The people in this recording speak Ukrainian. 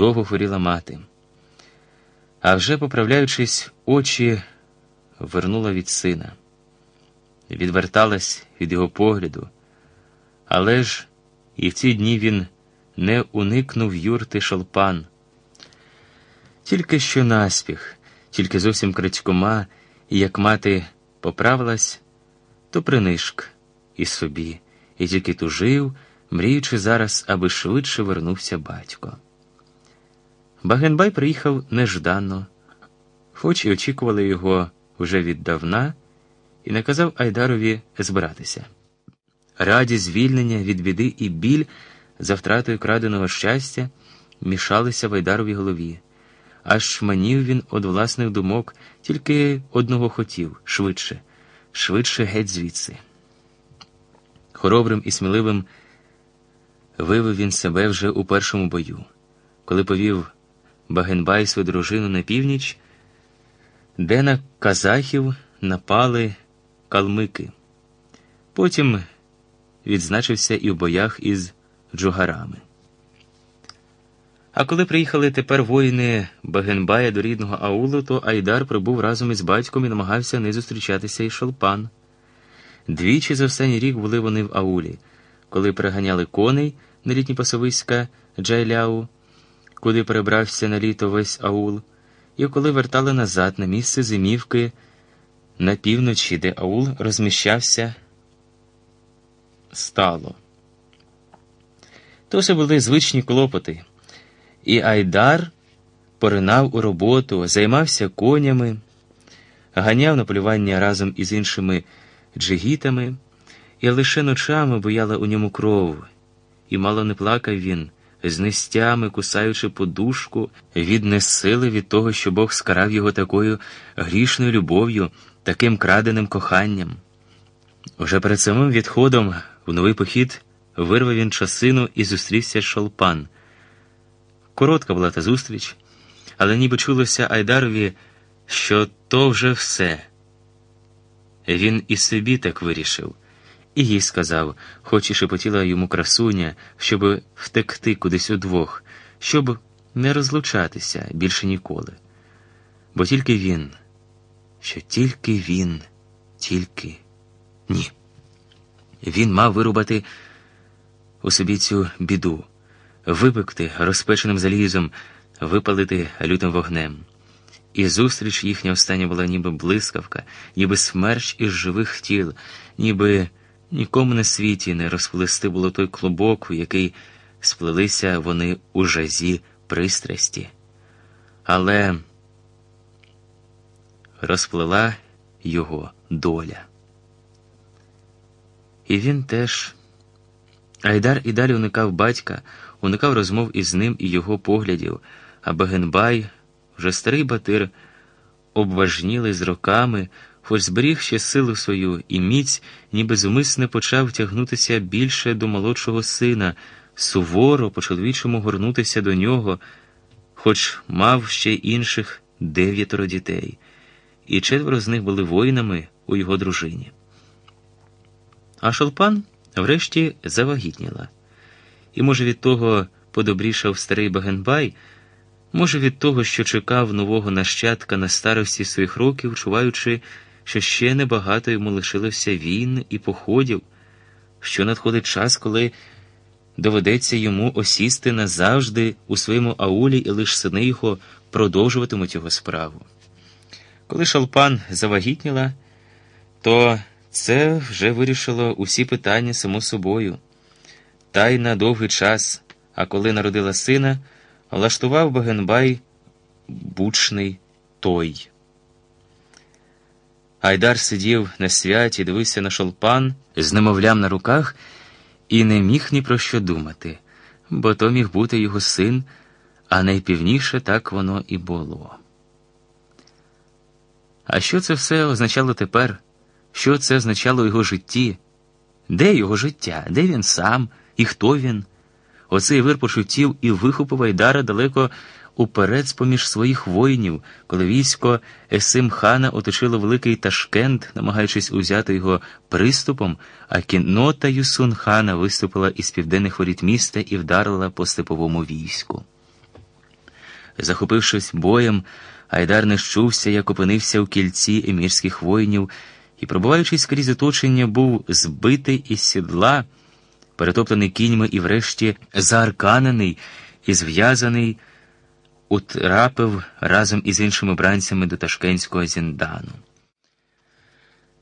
довго хворіла мати. А вже, поправляючись, очі вернула від сина, відверталась від його погляду, але ж і в ці дні він не уникнув юрти шолпан. Тільки що наспіх, тільки зовсім крадькома, і як мати поправилась, то принишк і собі, і тільки тужив, мріючи зараз, аби швидше вернувся батько. Багенбай приїхав нежданно, хоч і очікували його вже віддавна, і наказав Айдарові збиратися. Радість звільнення від біди і біль за втратою краденого щастя мішалися в Айдаровій голові. Аж шманів він од власних думок, тільки одного хотів швидше, швидше геть звідси. Хоробрим і сміливим вивив він себе вже у першому бою, коли повів Багенбай свою дружину на північ, де на казахів напали калмики. Потім відзначився і в боях із джугарами. А коли приїхали тепер воїни Багенбая до рідного аулу, то Айдар прибув разом із батьком і намагався не зустрічатися із шолпан. Двічі за останній рік були вони в аулі, коли переганяли коней на літні пасовиська Джайляу, куди перебрався на літо весь аул, і коли вертали назад на місце зимівки на півночі, де аул розміщався стало. То все були звичні клопоти. І Айдар поринав у роботу, займався конями, ганяв на полювання разом із іншими джигітами, і лише ночами бояла у ньому кров, і мало не плакав він, з нестями, кусаючи подушку, від несили від того, що Бог скарав його такою грішною любов'ю, таким краденим коханням. Уже перед самим відходом в новий похід вирвав він часину і зустрівся з шолпан. Коротка була та зустріч, але ніби чулося Айдарові, що то вже все. Він і собі так вирішив, і їй сказав, хоч і шепотіла йому красуня, щоб втекти кудись удвох, щоб не розлучатися більше ніколи. Бо тільки він, що тільки він, тільки ні. Він мав вирубати у собі цю біду випекти розпеченим залізом, випалити лютим вогнем. І зустріч їхня остання була ніби блискавка, ніби смерч із живих тіл, ніби нікому на світі не розплести було той клубок, у який сплелися вони у жазі пристрасті. Але розплела його доля. І він теж. Айдар і далі уникав батька, уникав розмов із ним і його поглядів, а Багенбай, вже старий батир, обважнілий з роками, хоч зберіг ще силу свою і міць, ніби зумисне почав тягнутися більше до молодшого сина, суворо по чоловічому горнутися до нього, хоч мав ще інших дев'ятеро дітей, і четверо з них були воїнами у його дружині. А шолпан врешті завагітніла. І, може, від того подобрішав старий Багенбай, може, від того, що чекав нового нащадка на старості своїх років, чуваючи, що ще небагато йому лишилося війн і походів, що надходить час, коли доведеться йому осісти назавжди у своєму аулі, і лише сини його продовжуватимуть його справу. Коли шалпан завагітніла, то це вже вирішило усі питання само собою. Та й на довгий час, а коли народила сина, влаштував Багенбай бучний той. Айдар сидів на святі, дивився на шолпан з немовлям на руках і не міг ні про що думати, бо то міг бути його син, а найпівніше так воно і було. А що це все означало тепер? Що це означало його житті? Де його життя? Де він сам і хто він? Оцей вир почуттів і вихопив Айдара далеко уперед з поміж своїх воїнів, коли військо Есим хана оточило великий Ташкент, намагаючись узяти його приступом, а кіннота Юсун хана виступила із південних воріт міста і вдарила по степовому війську. Захопившись боєм, Айдар не щувся, як опинився в кільці емірських воїнів і, пробуваючи скрізь оточення, був збитий із сідла, перетоплений кіньми і, врешті, заарканений і зв'язаний, утрапив разом із іншими бранцями до ташкентського зіндану.